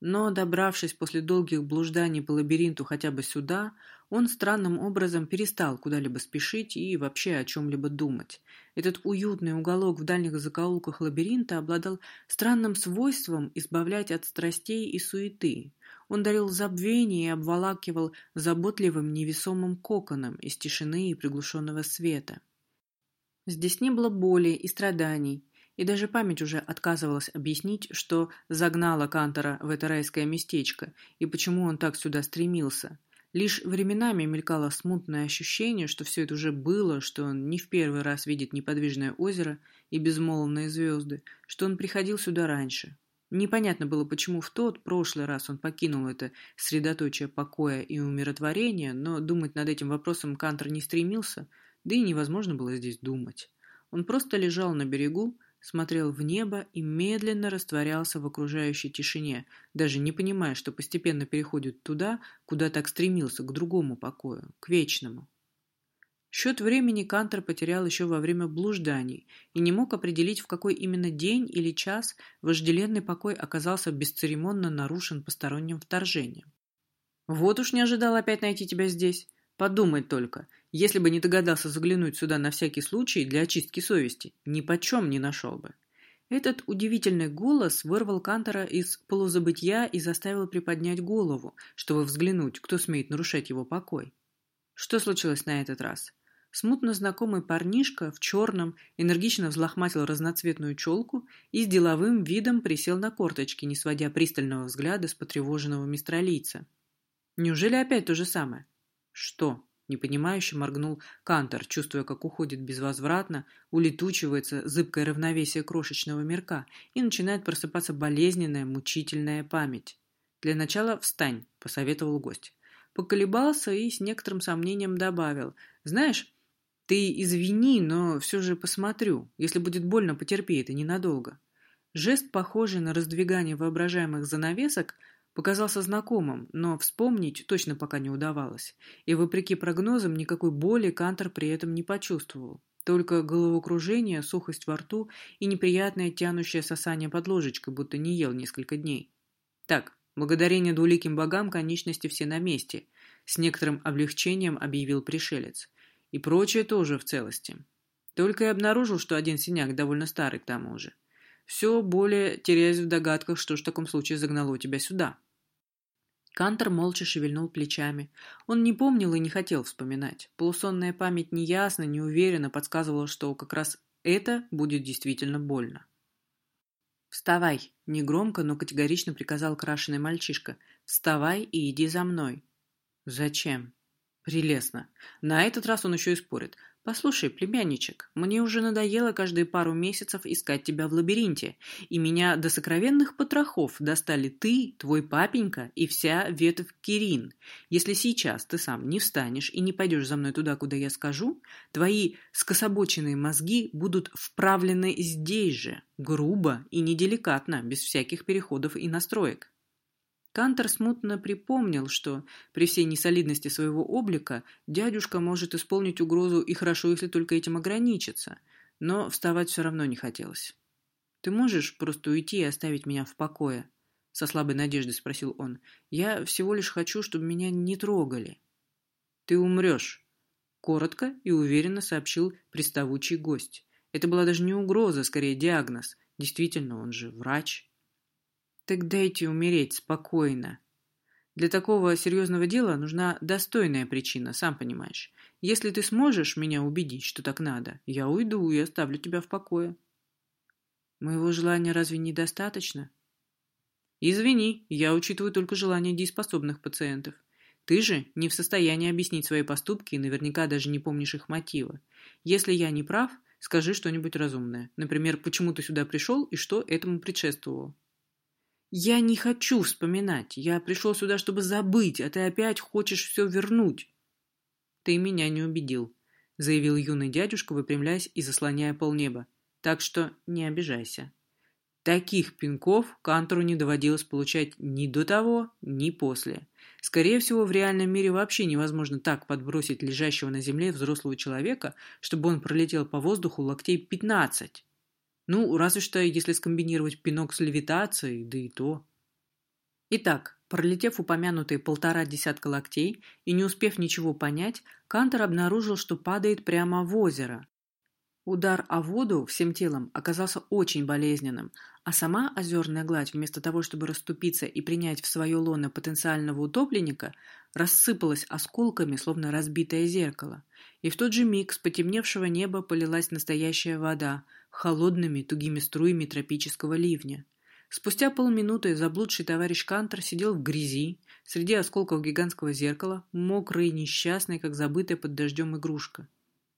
Speaker 1: но, добравшись после долгих блужданий по лабиринту хотя бы сюда, он странным образом перестал куда-либо спешить и вообще о чем-либо думать. Этот уютный уголок в дальних закоулках лабиринта обладал странным свойством избавлять от страстей и суеты. Он дарил забвение и обволакивал заботливым невесомым коконом из тишины и приглушенного света. Здесь не было боли и страданий, и даже память уже отказывалась объяснить, что загнала Кантора в это райское местечко и почему он так сюда стремился. Лишь временами мелькало смутное ощущение, что все это уже было, что он не в первый раз видит неподвижное озеро и безмолвные звезды, что он приходил сюда раньше. Непонятно было, почему в тот прошлый раз он покинул это средоточие покоя и умиротворения, но думать над этим вопросом Кантор не стремился, да и невозможно было здесь думать. Он просто лежал на берегу, смотрел в небо и медленно растворялся в окружающей тишине, даже не понимая, что постепенно переходит туда, куда так стремился, к другому покою, к вечному. Счет времени Кантер потерял еще во время блужданий и не мог определить, в какой именно день или час вожделенный покой оказался бесцеремонно нарушен посторонним вторжением. «Вот уж не ожидал опять найти тебя здесь. Подумай только, если бы не догадался заглянуть сюда на всякий случай для очистки совести, ни почем не нашел бы». Этот удивительный голос вырвал Кантора из полузабытия и заставил приподнять голову, чтобы взглянуть, кто смеет нарушать его покой. Что случилось на этот раз? Смутно знакомый парнишка в черном энергично взлохматил разноцветную челку и с деловым видом присел на корточки, не сводя пристального взгляда с потревоженного мистралийца. Неужели опять то же самое? Что? Непонимающе моргнул Кантор, чувствуя, как уходит безвозвратно, улетучивается зыбкое равновесие крошечного мирка и начинает просыпаться болезненная, мучительная память. «Для начала встань», — посоветовал гость. Поколебался и с некоторым сомнением добавил. «Знаешь, ты извини, но все же посмотрю. Если будет больно, потерпи это ненадолго. Жест, похожий на раздвигание воображаемых занавесок, показался знакомым, но вспомнить точно пока не удавалось. И, вопреки прогнозам, никакой боли Кантор при этом не почувствовал. Только головокружение, сухость во рту и неприятное тянущее сосание под ложечкой, будто не ел несколько дней. Так, благодарение двуликим богам конечности все на месте, с некоторым облегчением объявил пришелец. И прочее тоже в целости. Только и обнаружил, что один синяк довольно старый к тому же. Все более теряясь в догадках, что ж в таком случае загнало тебя сюда. Кантор молча шевельнул плечами. Он не помнил и не хотел вспоминать. Полусонная память неясно, неуверенно подсказывала, что как раз это будет действительно больно. «Вставай!» — негромко, но категорично приказал крашеный мальчишка. «Вставай и иди за мной». «Зачем?» Прелестно. На этот раз он еще и спорит. «Послушай, племянничек, мне уже надоело каждые пару месяцев искать тебя в лабиринте, и меня до сокровенных потрохов достали ты, твой папенька и вся ветвь Кирин. Если сейчас ты сам не встанешь и не пойдешь за мной туда, куда я скажу, твои скособоченные мозги будут вправлены здесь же, грубо и неделикатно, без всяких переходов и настроек. Кантор смутно припомнил, что при всей несолидности своего облика дядюшка может исполнить угрозу и хорошо, если только этим ограничится, но вставать все равно не хотелось. «Ты можешь просто уйти и оставить меня в покое?» — со слабой надеждой спросил он. «Я всего лишь хочу, чтобы меня не трогали». «Ты умрешь», — коротко и уверенно сообщил приставучий гость. Это была даже не угроза, скорее диагноз. Действительно, он же врач. Так дайте умереть спокойно. Для такого серьезного дела нужна достойная причина, сам понимаешь. Если ты сможешь меня убедить, что так надо, я уйду и оставлю тебя в покое. Моего желания разве недостаточно? Извини, я учитываю только желания дееспособных пациентов. Ты же не в состоянии объяснить свои поступки и наверняка даже не помнишь их мотива. Если я не прав, скажи что-нибудь разумное. Например, почему ты сюда пришел и что этому предшествовало. «Я не хочу вспоминать. Я пришел сюда, чтобы забыть, а ты опять хочешь все вернуть». «Ты меня не убедил», — заявил юный дядюшка, выпрямляясь и заслоняя полнеба. «Так что не обижайся». Таких пинков Кантору не доводилось получать ни до того, ни после. Скорее всего, в реальном мире вообще невозможно так подбросить лежащего на земле взрослого человека, чтобы он пролетел по воздуху локтей пятнадцать. Ну, разве что если скомбинировать пинок с левитацией, да и то. Итак, пролетев упомянутые полтора десятка локтей и не успев ничего понять, Кантор обнаружил, что падает прямо в озеро. Удар о воду всем телом оказался очень болезненным, а сама озерная гладь, вместо того, чтобы расступиться и принять в свое лоно потенциального утопленника, рассыпалась осколками, словно разбитое зеркало. И в тот же миг с потемневшего неба полилась настоящая вода – холодными тугими струями тропического ливня. Спустя полминуты заблудший товарищ Кантер сидел в грязи, среди осколков гигантского зеркала, мокрый и несчастный, как забытая под дождем игрушка.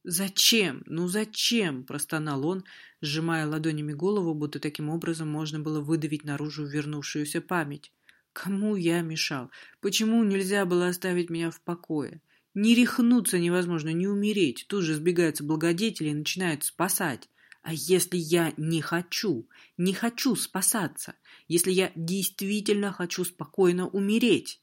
Speaker 1: «Зачем? Ну зачем?» – простонал он, сжимая ладонями голову, будто таким образом можно было выдавить наружу вернувшуюся память. «Кому я мешал? Почему нельзя было оставить меня в покое? Не рехнуться невозможно, не умереть. Тут же сбегаются благодетели и начинают спасать. А если я не хочу, не хочу спасаться, если я действительно хочу спокойно умереть?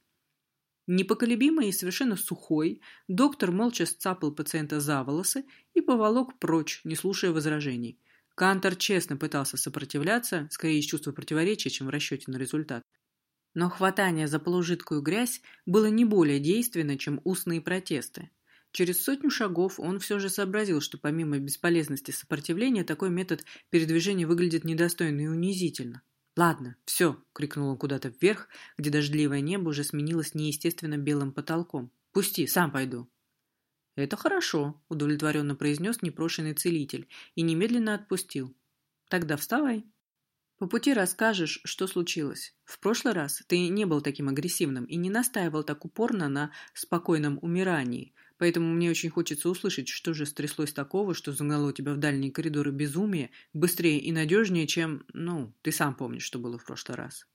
Speaker 1: Непоколебимый и совершенно сухой, доктор молча сцапал пациента за волосы и поволок прочь, не слушая возражений. Кантор честно пытался сопротивляться, скорее из чувства противоречия, чем в расчете на результат. Но хватание за полужидкую грязь было не более действенно, чем устные протесты. Через сотню шагов он все же сообразил, что помимо бесполезности сопротивления, такой метод передвижения выглядит недостойно и унизительно. «Ладно, все!» — крикнул он куда-то вверх, где дождливое небо уже сменилось неестественно белым потолком. «Пусти, сам пойду!» «Это хорошо», — удовлетворенно произнес непрошенный целитель и немедленно отпустил. «Тогда вставай». По пути расскажешь, что случилось. В прошлый раз ты не был таким агрессивным и не настаивал так упорно на спокойном умирании, поэтому мне очень хочется услышать, что же стряслось такого, что загнало тебя в дальние коридоры безумия быстрее и надежнее, чем... Ну, ты сам помнишь, что было в прошлый раз.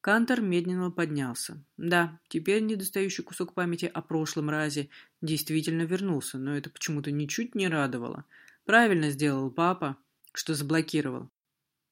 Speaker 1: Кантор медленно поднялся. Да, теперь недостающий кусок памяти о прошлом разе действительно вернулся, но это почему-то ничуть не радовало. Правильно сделал папа, что заблокировал.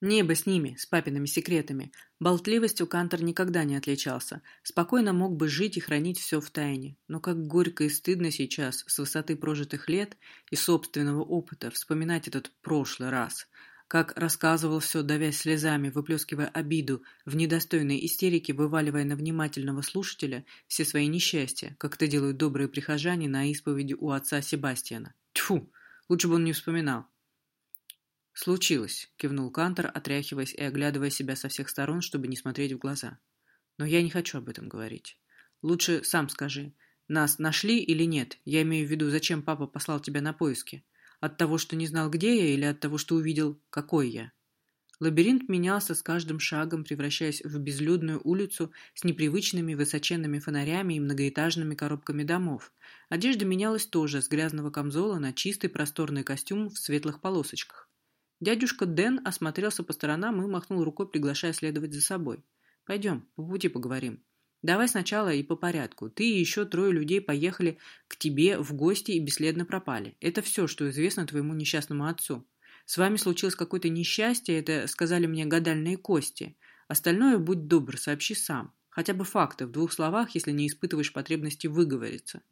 Speaker 1: Небо с ними, с папиными секретами. Болтливостью Кантор никогда не отличался. Спокойно мог бы жить и хранить все в тайне. Но как горько и стыдно сейчас, с высоты прожитых лет и собственного опыта, вспоминать этот прошлый раз. Как рассказывал все, давясь слезами, выплескивая обиду, в недостойной истерике вываливая на внимательного слушателя все свои несчастья, как это делают добрые прихожане на исповеди у отца Себастьяна. Тьфу! Лучше бы он не вспоминал. «Случилось», — кивнул Кантор, отряхиваясь и оглядывая себя со всех сторон, чтобы не смотреть в глаза. «Но я не хочу об этом говорить. Лучше сам скажи, нас нашли или нет? Я имею в виду, зачем папа послал тебя на поиски? От того, что не знал, где я, или от того, что увидел, какой я?» Лабиринт менялся с каждым шагом, превращаясь в безлюдную улицу с непривычными высоченными фонарями и многоэтажными коробками домов. Одежда менялась тоже с грязного камзола на чистый просторный костюм в светлых полосочках. Дядюшка Дэн осмотрелся по сторонам и махнул рукой, приглашая следовать за собой. «Пойдем, по пути поговорим. Давай сначала и по порядку. Ты и еще трое людей поехали к тебе в гости и бесследно пропали. Это все, что известно твоему несчастному отцу. С вами случилось какое-то несчастье, это сказали мне гадальные кости. Остальное, будь добр, сообщи сам. Хотя бы факты в двух словах, если не испытываешь потребности выговориться.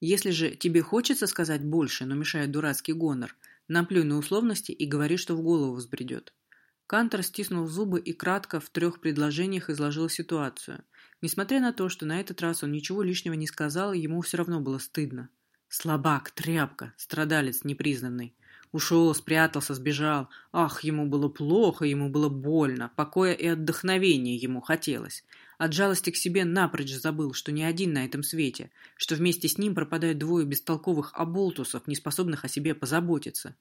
Speaker 1: Если же тебе хочется сказать больше, но мешает дурацкий гонор, Наплюй на условности и говори, что в голову взбредет. Кантор стиснул зубы и кратко в трех предложениях изложил ситуацию. Несмотря на то, что на этот раз он ничего лишнего не сказал, ему все равно было стыдно. Слабак, тряпка, страдалец непризнанный. Ушел, спрятался, сбежал. Ах, ему было плохо, ему было больно. Покоя и отдохновения ему хотелось. От жалости к себе напрочь забыл, что не один на этом свете, что вместе с ним пропадают двое бестолковых оболтусов, не способных о себе позаботиться.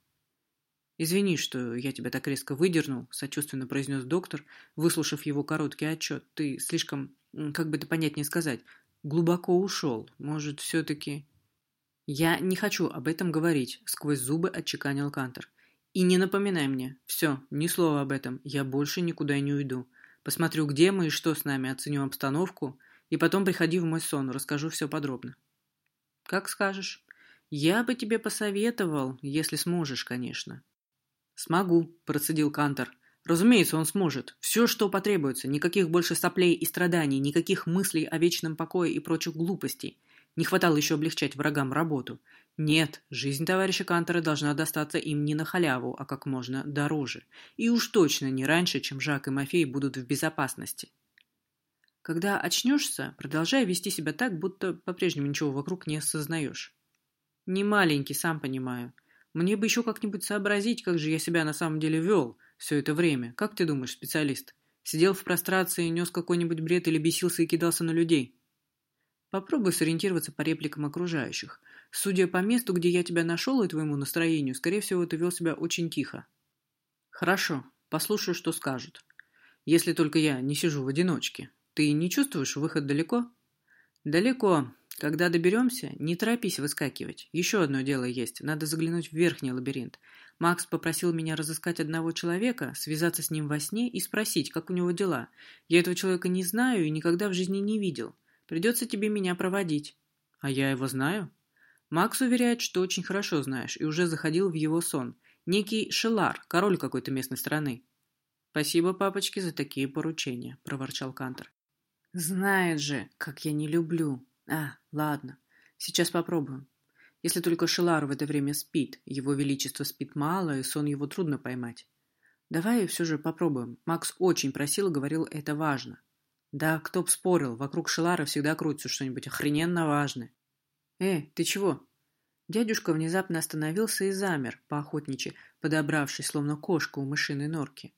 Speaker 1: «Извини, что я тебя так резко выдернул», — сочувственно произнес доктор, выслушав его короткий отчет. «Ты слишком, как бы это понятнее сказать, глубоко ушел. Может, все-таки...» «Я не хочу об этом говорить», — сквозь зубы отчеканил Кантор. «И не напоминай мне. Все, ни слова об этом. Я больше никуда не уйду. Посмотрю, где мы и что с нами, оценю обстановку, и потом приходи в мой сон, расскажу все подробно». «Как скажешь. Я бы тебе посоветовал, если сможешь, конечно». «Смогу», — процедил Кантор. «Разумеется, он сможет. Все, что потребуется. Никаких больше соплей и страданий, никаких мыслей о вечном покое и прочих глупостей. Не хватало еще облегчать врагам работу. Нет, жизнь товарища Кантера должна достаться им не на халяву, а как можно дороже. И уж точно не раньше, чем Жак и Мафей будут в безопасности. Когда очнешься, продолжай вести себя так, будто по-прежнему ничего вокруг не осознаешь. Не маленький, сам понимаю. Мне бы еще как-нибудь сообразить, как же я себя на самом деле вел все это время. Как ты думаешь, специалист? Сидел в прострации, нес какой-нибудь бред или бесился и кидался на людей? Попробуй сориентироваться по репликам окружающих. Судя по месту, где я тебя нашел и твоему настроению, скорее всего, ты вел себя очень тихо. Хорошо, послушаю, что скажут. Если только я не сижу в одиночке. Ты не чувствуешь выход далеко? Далеко. Когда доберемся, не торопись выскакивать. Еще одно дело есть. Надо заглянуть в верхний лабиринт. Макс попросил меня разыскать одного человека, связаться с ним во сне и спросить, как у него дела. Я этого человека не знаю и никогда в жизни не видел. Придется тебе меня проводить. А я его знаю? Макс уверяет, что очень хорошо знаешь, и уже заходил в его сон. Некий Шелар, король какой-то местной страны. «Спасибо, папочки, за такие поручения», — проворчал Кантор. «Знает же, как я не люблю. А, ладно, сейчас попробуем. Если только Шелар в это время спит, его величество спит мало, и сон его трудно поймать. Давай все же попробуем. Макс очень просил и говорил, это важно. Да, кто б спорил, вокруг Шелара всегда крутится что-нибудь охрененно важное. Э, ты чего? Дядюшка внезапно остановился и замер, поохотничьи, подобравшись, словно кошка у мышиной норки.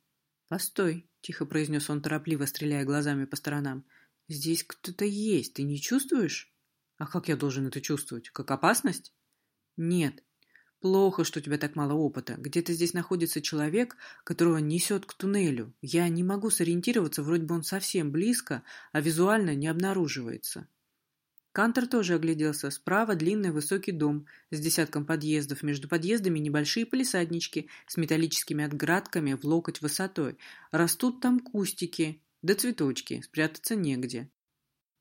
Speaker 1: «Постой», — тихо произнес он, торопливо стреляя глазами по сторонам. «Здесь кто-то есть, ты не чувствуешь?» «А как я должен это чувствовать? Как опасность?» «Нет. Плохо, что у тебя так мало опыта. Где-то здесь находится человек, которого несет к туннелю. Я не могу сориентироваться, вроде бы он совсем близко, а визуально не обнаруживается». Кантор тоже огляделся. Справа длинный высокий дом с десятком подъездов. Между подъездами небольшие палисаднички с металлическими отградками в локоть высотой. Растут там кустики, да цветочки, спрятаться негде.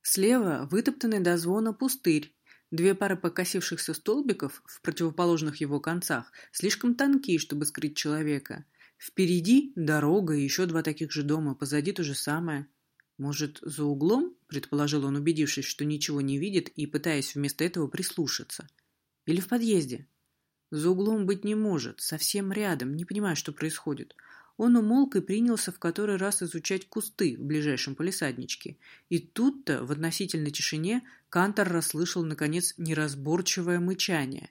Speaker 1: Слева вытоптанный до звона пустырь. Две пары покосившихся столбиков в противоположных его концах слишком тонкие, чтобы скрыть человека. Впереди дорога и еще два таких же дома, позади то же самое. «Может, за углом?» – предположил он, убедившись, что ничего не видит и пытаясь вместо этого прислушаться. «Или в подъезде?» «За углом быть не может, совсем рядом, не понимаю, что происходит». Он умолк и принялся в который раз изучать кусты в ближайшем полисадничке. И тут-то, в относительной тишине, Кантор расслышал, наконец, неразборчивое мычание.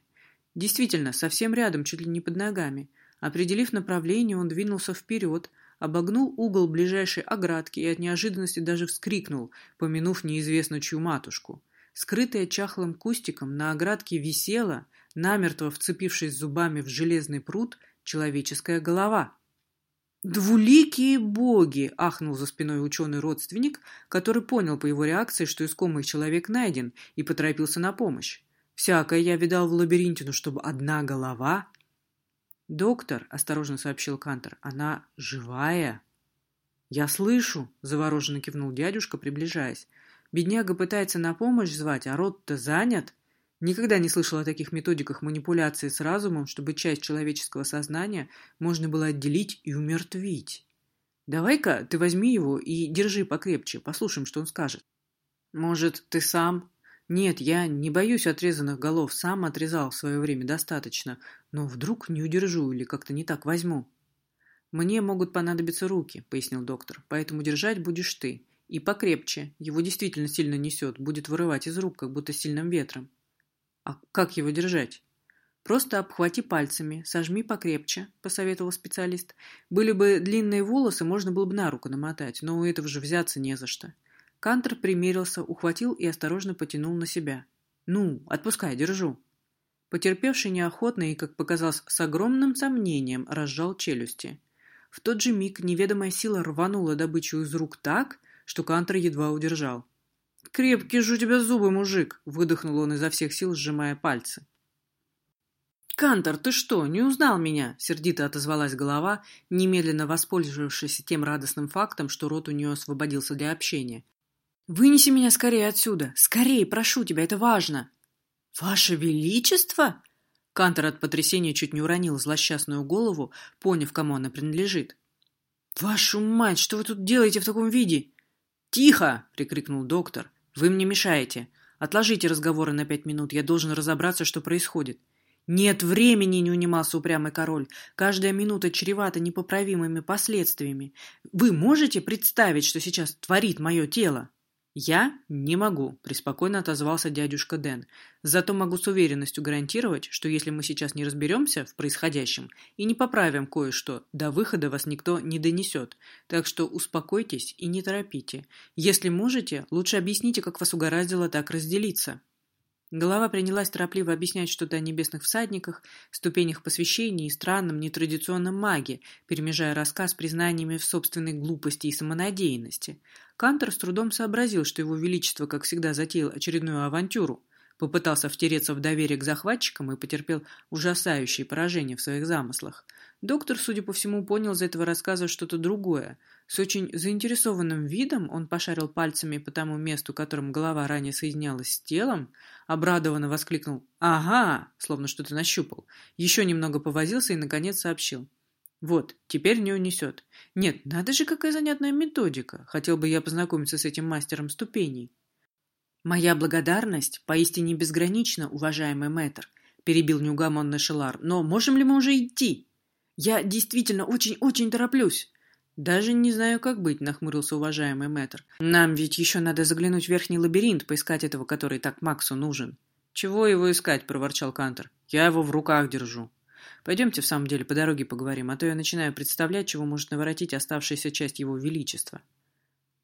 Speaker 1: Действительно, совсем рядом, чуть ли не под ногами. Определив направление, он двинулся вперед – обогнул угол ближайшей оградки и от неожиданности даже вскрикнул, помянув неизвестно чью матушку. Скрытая чахлым кустиком на оградке висела, намертво вцепившись зубами в железный пруд, человеческая голова. «Двуликие боги!» – ахнул за спиной ученый-родственник, который понял по его реакции, что искомый человек найден, и поторопился на помощь. «Всякое я видал в лабиринте, но чтобы одна голова...» «Доктор», — осторожно сообщил Кантор, — «она живая». «Я слышу», — завороженно кивнул дядюшка, приближаясь. «Бедняга пытается на помощь звать, а рот-то занят». Никогда не слышал о таких методиках манипуляции с разумом, чтобы часть человеческого сознания можно было отделить и умертвить. «Давай-ка ты возьми его и держи покрепче, послушаем, что он скажет». «Может, ты сам?» Нет, я не боюсь отрезанных голов, сам отрезал в свое время достаточно, но вдруг не удержу или как-то не так возьму. Мне могут понадобиться руки, пояснил доктор, поэтому держать будешь ты. И покрепче, его действительно сильно несет, будет вырывать из рук, как будто сильным ветром. А как его держать? Просто обхвати пальцами, сожми покрепче, посоветовал специалист. Были бы длинные волосы, можно было бы на руку намотать, но у этого же взяться не за что. Кантер примерился, ухватил и осторожно потянул на себя. «Ну, отпускай, держу». Потерпевший неохотно и, как показалось, с огромным сомнением разжал челюсти. В тот же миг неведомая сила рванула добычу из рук так, что Кантер едва удержал. «Крепкие же у тебя зубы, мужик!» — выдохнул он изо всех сил, сжимая пальцы. «Кантор, ты что, не узнал меня?» — сердито отозвалась голова, немедленно воспользовавшись тем радостным фактом, что рот у нее освободился для общения. «Вынеси меня скорее отсюда! Скорее, прошу тебя, это важно!» «Ваше Величество!» Кантор от потрясения чуть не уронил злосчастную голову, поняв, кому она принадлежит. «Вашу мать, что вы тут делаете в таком виде?» «Тихо!» — прикрикнул доктор. «Вы мне мешаете. Отложите разговоры на пять минут, я должен разобраться, что происходит». «Нет времени!» — не унимался упрямый король. «Каждая минута чревата непоправимыми последствиями. Вы можете представить, что сейчас творит мое тело?» «Я не могу», – преспокойно отозвался дядюшка Дэн. «Зато могу с уверенностью гарантировать, что если мы сейчас не разберемся в происходящем и не поправим кое-что, до выхода вас никто не донесет. Так что успокойтесь и не торопите. Если можете, лучше объясните, как вас угораздило так разделиться». Голова принялась торопливо объяснять что-то о небесных всадниках, ступенях посвящения и странном нетрадиционном маге, перемежая рассказ признаниями в собственной глупости и самонадеянности. Кантор с трудом сообразил, что его величество, как всегда, затеял очередную авантюру. попытался втереться в доверие к захватчикам и потерпел ужасающее поражение в своих замыслах. Доктор, судя по всему, понял из этого рассказа что-то другое. С очень заинтересованным видом он пошарил пальцами по тому месту, которым голова ранее соединялась с телом, обрадованно воскликнул «Ага!», словно что-то нащупал. Еще немного повозился и, наконец, сообщил. «Вот, теперь не унесет. Нет, надо же, какая занятная методика. Хотел бы я познакомиться с этим мастером ступеней». «Моя благодарность поистине безгранична, уважаемый мэтр», — перебил неугомонный Шелар. «Но можем ли мы уже идти? Я действительно очень-очень тороплюсь». «Даже не знаю, как быть», — нахмурился уважаемый мэтр. «Нам ведь еще надо заглянуть в верхний лабиринт, поискать этого, который так Максу нужен». «Чего его искать?» — проворчал Кантор. «Я его в руках держу». «Пойдемте, в самом деле, по дороге поговорим, а то я начинаю представлять, чего может наворотить оставшаяся часть его величества».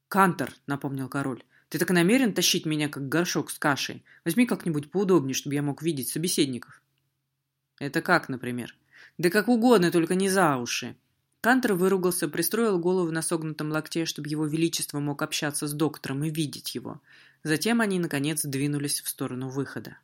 Speaker 1: «Кантор», — напомнил король, ты так намерен тащить меня, как горшок с кашей? Возьми как-нибудь поудобнее, чтобы я мог видеть собеседников. Это как, например? Да как угодно, только не за уши. Кантер выругался, пристроил голову на согнутом локте, чтобы его величество мог общаться с доктором и видеть его. Затем они, наконец, двинулись в сторону выхода.